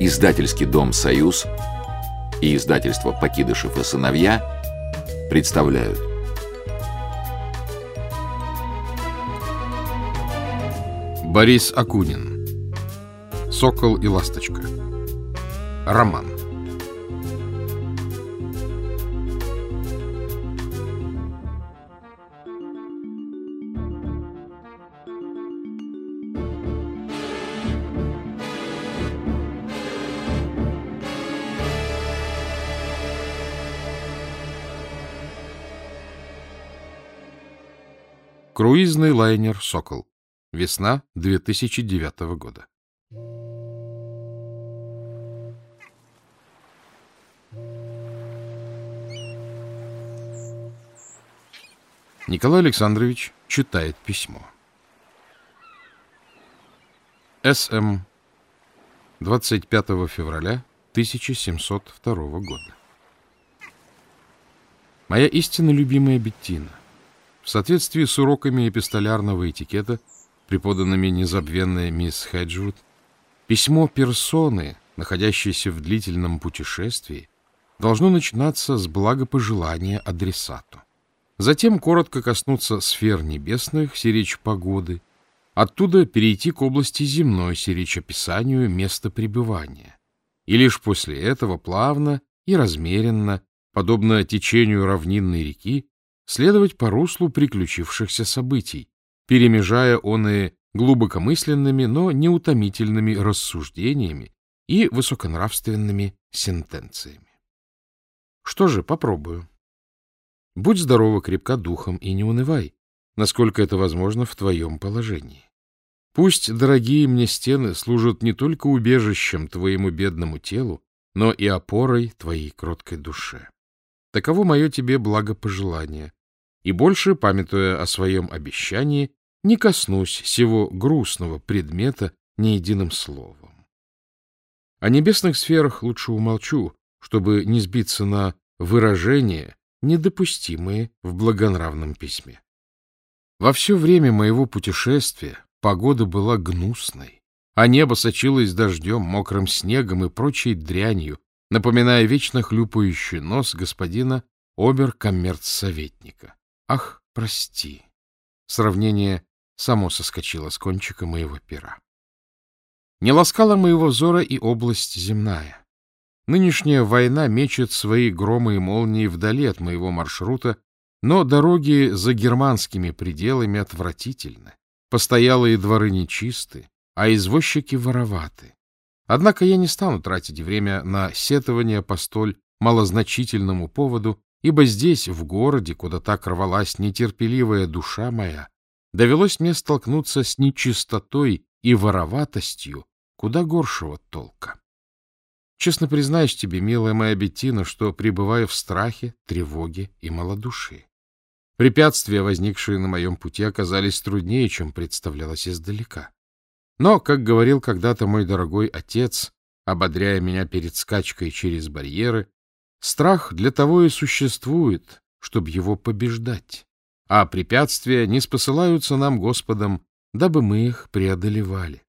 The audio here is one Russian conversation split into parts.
Издательский дом «Союз» и издательство «Покидышев и сыновья» представляют Борис Акунин. «Сокол и ласточка» Роман. Круизный лайнер «Сокол». Весна 2009 года. Николай Александрович читает письмо. СМ. 25 февраля 1702 года. Моя истинно любимая Беттина — в соответствии с уроками эпистолярного этикета, преподанными незабвенной мисс Хеджвуд, письмо персоны, находящейся в длительном путешествии, должно начинаться с благопожелания адресату. Затем коротко коснуться сфер небесных, сиречь погоды, оттуда перейти к области земной, сиречь описанию места пребывания. И лишь после этого плавно и размеренно, подобно течению равнинной реки, следовать по руслу приключившихся событий, перемежая оные глубокомысленными, но неутомительными рассуждениями и высоконравственными сентенциями. Что же, попробую. Будь здорова, крепка духом и не унывай, насколько это возможно в твоем положении. Пусть дорогие мне стены служат не только убежищем твоему бедному телу, но и опорой твоей кроткой душе. Таково мое тебе благопожелание, и больше, памятуя о своем обещании, не коснусь сего грустного предмета ни единым словом. О небесных сферах лучше умолчу, чтобы не сбиться на выражения, недопустимые в благонравном письме. Во все время моего путешествия погода была гнусной, а небо сочилось дождем, мокрым снегом и прочей дрянью, напоминая вечно хлюпающий нос господина обер-коммерц-советника. Ах, прости. Сравнение само соскочило с кончика моего пера. Не ласкала моего взора и область земная. Нынешняя война мечет свои громы и молнии вдали от моего маршрута, но дороги за германскими пределами отвратительны, постоялые дворы нечисты, а извозчики вороваты. Однако я не стану тратить время на сетование по столь малозначительному поводу ибо здесь, в городе, куда так рвалась нетерпеливая душа моя, довелось мне столкнуться с нечистотой и вороватостью куда горшего толка. Честно признаюсь тебе, милая моя Беттина, что пребываю в страхе, тревоге и малодушии. Препятствия, возникшие на моем пути, оказались труднее, чем представлялось издалека. Но, как говорил когда-то мой дорогой отец, ободряя меня перед скачкой через барьеры, Страх для того и существует, чтобы его побеждать, а препятствия не спосылаются нам Господом, дабы мы их преодолевали.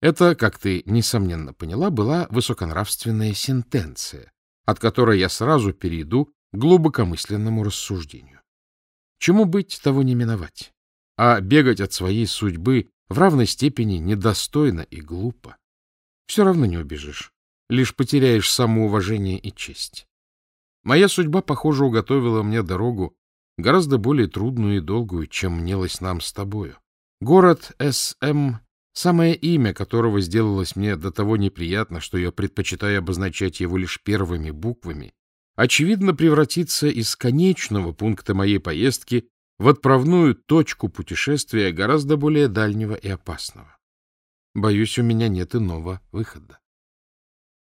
Это, как ты, несомненно, поняла, была высоконравственная сентенция, от которой я сразу перейду к глубокомысленному рассуждению. Чему быть, того не миновать, а бегать от своей судьбы в равной степени недостойно и глупо. Все равно не убежишь лишь потеряешь самоуважение и честь. Моя судьба, похоже, уготовила мне дорогу, гораздо более трудную и долгую, чем мнилось нам с тобою. Город С.М., самое имя которого сделалось мне до того неприятно, что я предпочитаю обозначать его лишь первыми буквами, очевидно превратится из конечного пункта моей поездки в отправную точку путешествия гораздо более дальнего и опасного. Боюсь, у меня нет иного выхода.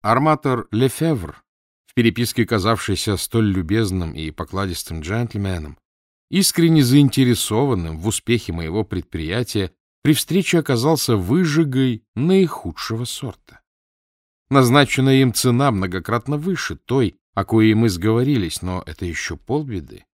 Арматор Лефевр, в переписке казавшийся столь любезным и покладистым джентльменом, искренне заинтересованным в успехе моего предприятия, при встрече оказался выжигой наихудшего сорта. Назначенная им цена многократно выше той, о коей мы сговорились, но это еще полбеды.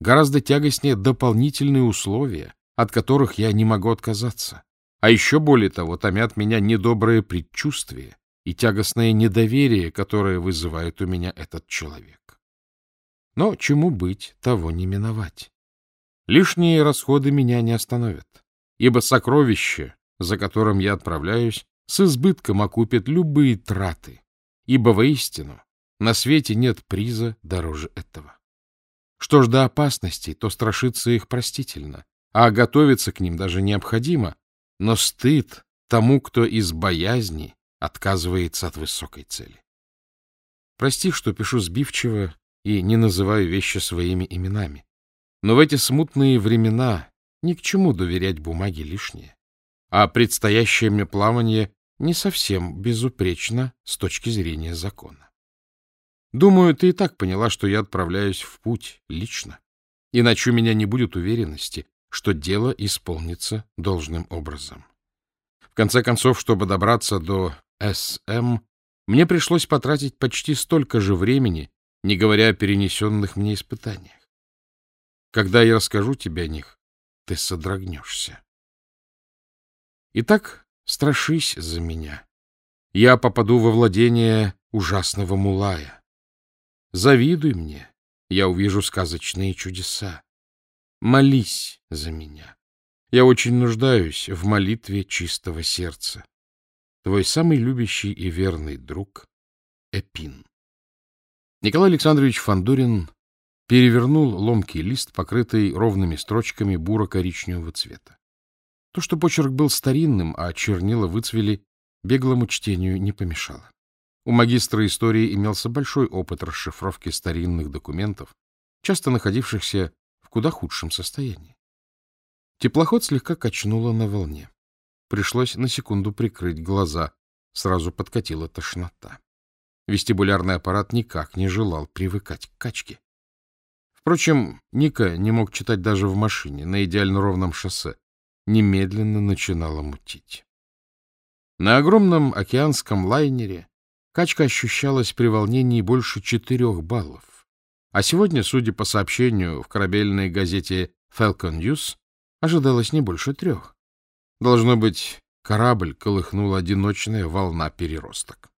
Гораздо тягостнее дополнительные условия, от которых я не могу отказаться. А еще более того, томят меня недоброе предчувствие и тягостное недоверие, которое вызывает у меня этот человек. Но чему быть, того не миновать. Лишние расходы меня не остановят, ибо сокровище, за которым я отправляюсь, с избытком окупит любые траты, ибо воистину на свете нет приза дороже этого. Что ж до опасностей, то страшиться их простительно, а готовиться к ним даже необходимо, но стыд тому, кто из боязни отказывается от высокой цели. Прости, что пишу сбивчиво и не называю вещи своими именами. Но в эти смутные времена ни к чему доверять бумаге лишнее. А предстоящее мне плавание не совсем безупречно с точки зрения закона. Думаю, ты и так поняла, что я отправляюсь в путь лично. Иначе у меня не будет уверенности, что дело исполнится должным образом. В конце концов, чтобы добраться до СМ, мне пришлось потратить почти столько же времени, не говоря о перенесенных мне испытаниях. Когда я расскажу тебе о них, ты содрогнешься. Итак, страшись за меня. Я попаду во владение ужасного мулая. Завидуй мне, я увижу сказочные чудеса. Молись за меня. Я очень нуждаюсь в молитве чистого сердца. Твой самый любящий и верный друг Эпин. Николай Александрович Фандурин перевернул ломкий лист, покрытый ровными строчками буро-коричневого цвета. То, что почерк был старинным, а чернила выцвели, беглому чтению не помешало. У магистра истории имелся большой опыт расшифровки старинных документов, часто находившихся в куда худшем состоянии. Теплоход слегка качнуло на волне. Пришлось на секунду прикрыть глаза, сразу подкатила тошнота. Вестибулярный аппарат никак не желал привыкать к качке. Впрочем, Ника не мог читать даже в машине, на идеально ровном шоссе. Немедленно начинала мутить. На огромном океанском лайнере качка ощущалась при волнении больше четырех баллов. А сегодня, судя по сообщению в корабельной газете Falcon News, ожидалось не больше трех. Должно быть, корабль колыхнула одиночная волна переросток.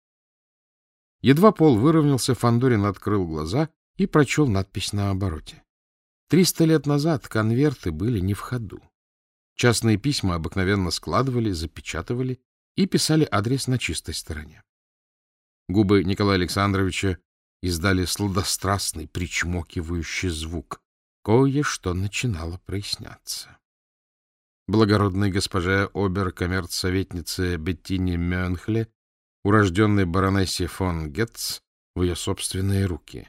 Едва пол выровнялся, Фандорин открыл глаза и прочел надпись на обороте. Триста лет назад конверты были не в ходу. Частные письма обыкновенно складывали, запечатывали и писали адрес на чистой стороне. Губы Николая Александровича издали сладострастный, причмокивающий звук. Кое-что начинало проясняться. Благородной госпоже обер-коммерцсоветнице Беттине Мюнхле урожденной баронессе фон Гетц в ее собственные руки.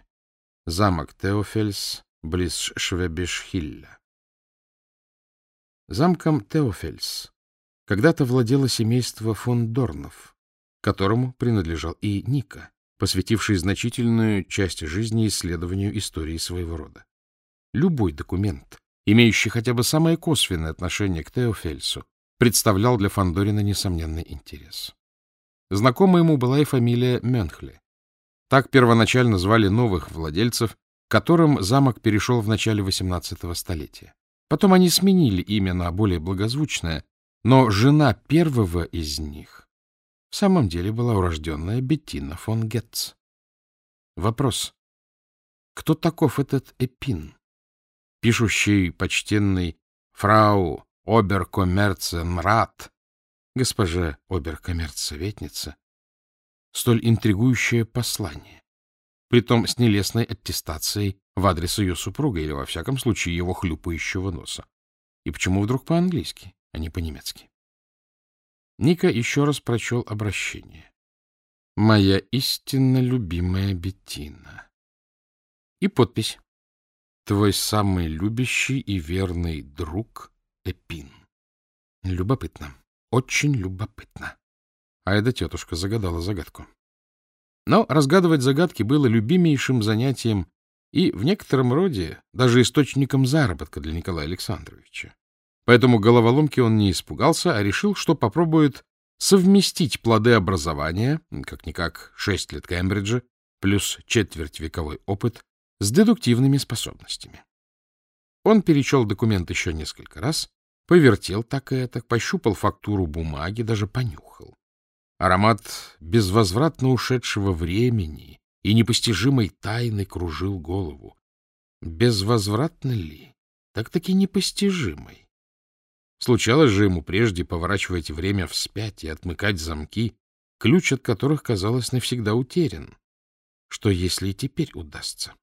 Замок Теофельс, близ Швебешхилля. Замком Теофельс когда-то владело семейство фон Дорнов, которому принадлежал и Ника, посвятивший значительную часть жизни исследованию истории своего рода. Любой документ, имеющий хотя бы самое косвенное отношение к Теофельсу, представлял для Фандорина несомненный интерес. Знакома ему была и фамилия Мюнхле. Так первоначально звали новых владельцев, которым замок перешел в начале XVIII столетия. Потом они сменили имя на более благозвучное, но жена первого из них в самом деле была урожденная Беттина фон Гетц. Вопрос. Кто таков этот Эпин, пишущий почтенный фрау Оберкоммерценрат госпоже оберкоммерцсоветнице, столь интригующее послание, притом с нелестной аттестацией в адрес ее супруга или, во всяком случае, его хлюпающего носа. И почему вдруг по-английски, а не по-немецки? Ника еще раз прочел обращение. «Моя истинно любимая Беттина». И подпись. «Твой самый любящий и верный друг Эпин». Любопытно. Очень любопытно. А эта тетушка загадала загадку. Но разгадывать загадки было любимейшим занятием и в некотором роде даже источником заработка для Николая Александровича. Поэтому головоломки он не испугался, а решил, что попробует совместить плоды образования, как-никак шесть лет Кембриджа, плюс четверть вековой опыт, с дедуктивными способностями. Он перечел документ еще несколько раз, повертел так и это, пощупал фактуру бумаги, даже понюхал. Аромат безвозвратно ушедшего времени и непостижимой тайны кружил голову. Безвозвратно ли? Так-таки непостижимой. Случалось же ему прежде поворачивать время вспять и отмыкать замки, ключ от которых, казалось, навсегда утерян. Что, если и теперь удастся?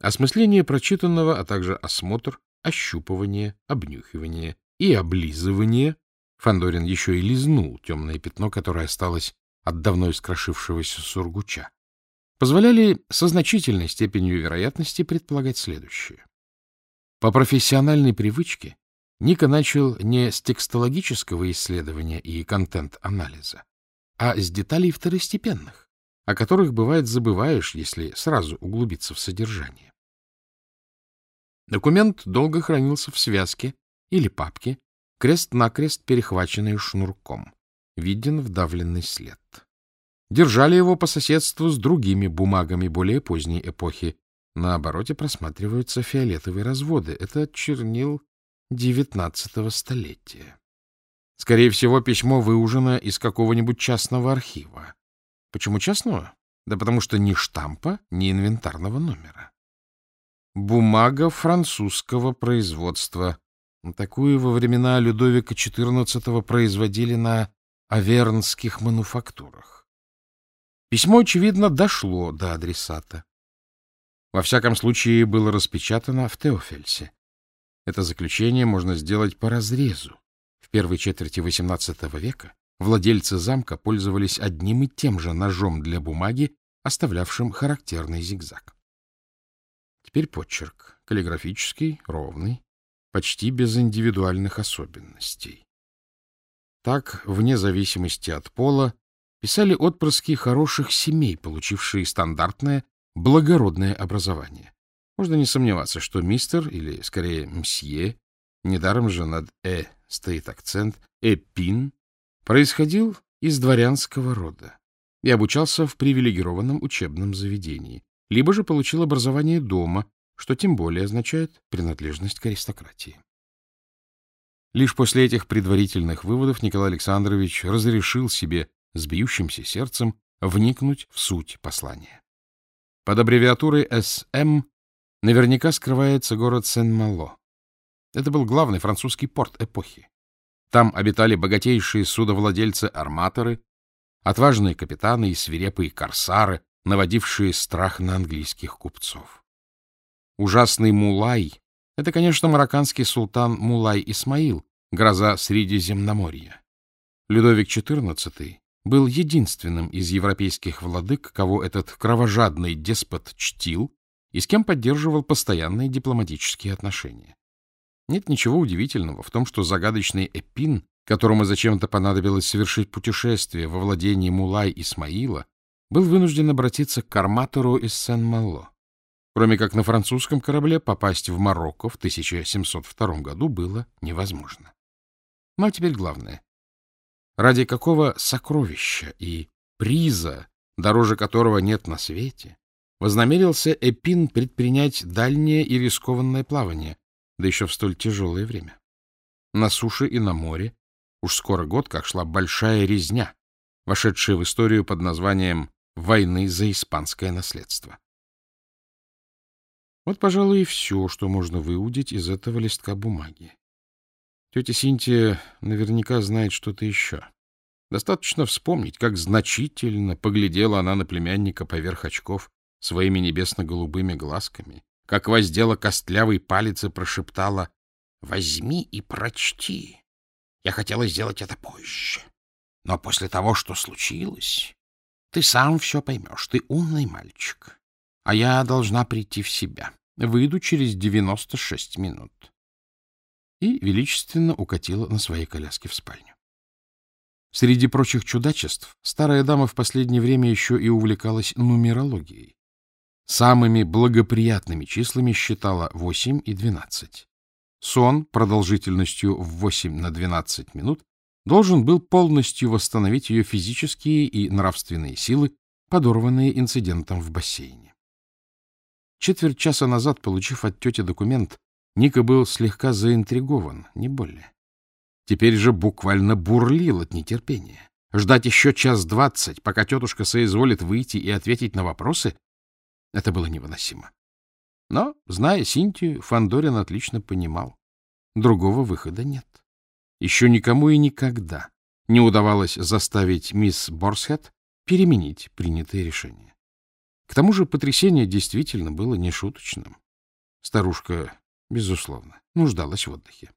Осмысление прочитанного, а также осмотр, ощупывание, обнюхивание и облизывание Фандорин еще и лизнул темное пятно, которое осталось от давно искрошившегося сургуча, позволяли со значительной степенью вероятности предполагать следующее. По профессиональной привычке Ника начал не с текстологического исследования и контент-анализа, а с деталей второстепенных, о которых, бывает, забываешь, если сразу углубиться в содержание. Документ долго хранился в связке или папке, крест-накрест перехваченный шнурком. Виден вдавленный след. Держали его по соседству с другими бумагами более поздней эпохи. На обороте просматриваются фиолетовые разводы. Это чернил девятнадцатого столетия. Скорее всего, письмо выужено из какого-нибудь частного архива. Почему частного? Да потому что ни штампа, ни инвентарного номера. Бумага французского производства. Такую во времена Людовика XIV производили на авернских мануфактурах. Письмо, очевидно, дошло до адресата. Во всяком случае, было распечатано в Теофельсе. Это заключение можно сделать по разрезу. В первой четверти XVIII века владельцы замка пользовались одним и тем же ножом для бумаги, оставлявшим характерный зигзаг. Теперь почерк. Каллиграфический, ровный, почти без индивидуальных особенностей. Так, вне зависимости от пола, писали отпрыски хороших семей, получившие стандартное, благородное образование. Можно не сомневаться, что мистер, или скорее мсье, недаром же над «э» стоит акцент, «эпин», происходил из дворянского рода и обучался в привилегированном учебном заведении, либо же получил образование дома, что тем более означает принадлежность к аристократии. Лишь после этих предварительных выводов Николай Александрович разрешил себе с бьющимся сердцем вникнуть в суть послания. Под аббревиатурой «СМ» наверняка скрывается город Сен-Мало. Это был главный французский порт эпохи. Там обитали богатейшие судовладельцы-арматоры, отважные капитаны и свирепые корсары, наводившие страх на английских купцов. Ужасный Мулай — это, конечно, марокканский султан Мулай Исмаил, гроза Средиземноморья. Людовик XIV был единственным из европейских владык, кого этот кровожадный деспот чтил и с кем поддерживал постоянные дипломатические отношения. Нет ничего удивительного в том, что загадочный Эпин, которому зачем-то понадобилось совершить путешествие во владении Мулай Исмаила, был вынужден обратиться к арматору из Сен-Мало. Кроме как на французском корабле попасть в Марокко в 1702 году было невозможно. Ну а теперь главное. Ради какого сокровища и приза, дороже которого нет на свете, вознамерился Эпин предпринять дальнее и рискованное плавание, да еще в столь тяжелое время. На суше и на море уж скоро год, как шла большая резня, вошедшая в историю под названием «Войны за испанское наследство». Вот, пожалуй, и все, что можно выудить из этого листка бумаги. Тетя Синтия наверняка знает что-то еще. Достаточно вспомнить, как значительно поглядела она на племянника поверх очков, своими небесно-голубыми глазками, как воздела костлявый палец и прошептала «Возьми и прочти. Я хотела сделать это позже. Но после того, что случилось, ты сам все поймешь. Ты умный мальчик. А я должна прийти в себя. Выйду через девяносто шесть минут». И величественно укатила на своей коляске в спальню. Среди прочих чудачеств старая дама в последнее время еще и увлекалась нумерологией. Самыми благоприятными числами считала 8 и 12. Сон продолжительностью в 8 на 12 минут должен был полностью восстановить ее физические и нравственные силы, подорванные инцидентом в бассейне. Четверть часа назад, получив от тети документ, Ника был слегка заинтригован, не более. Теперь же буквально бурлил от нетерпения. Ждать еще час двадцать, пока тетушка соизволит выйти и ответить на вопросы, это было невыносимо. Но, зная Синтию, Фандорин отлично понимал. Другого выхода нет. Еще никому и никогда не удавалось заставить мисс Борсхед переменить принятые решения. К тому же потрясение действительно было нешуточным. Старушка, безусловно, нуждалась в отдыхе.